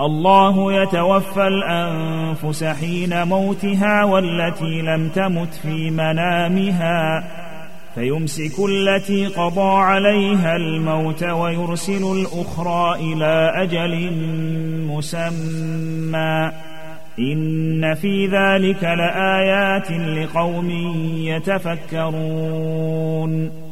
الله يتوفى الأنفس حين موتها والتي لم تمت في منامها فيمسك التي قضى عليها الموت ويرسل الأخرى إلى أجل مسمى. إن في ذلك لآيات لقوم يتفكرون.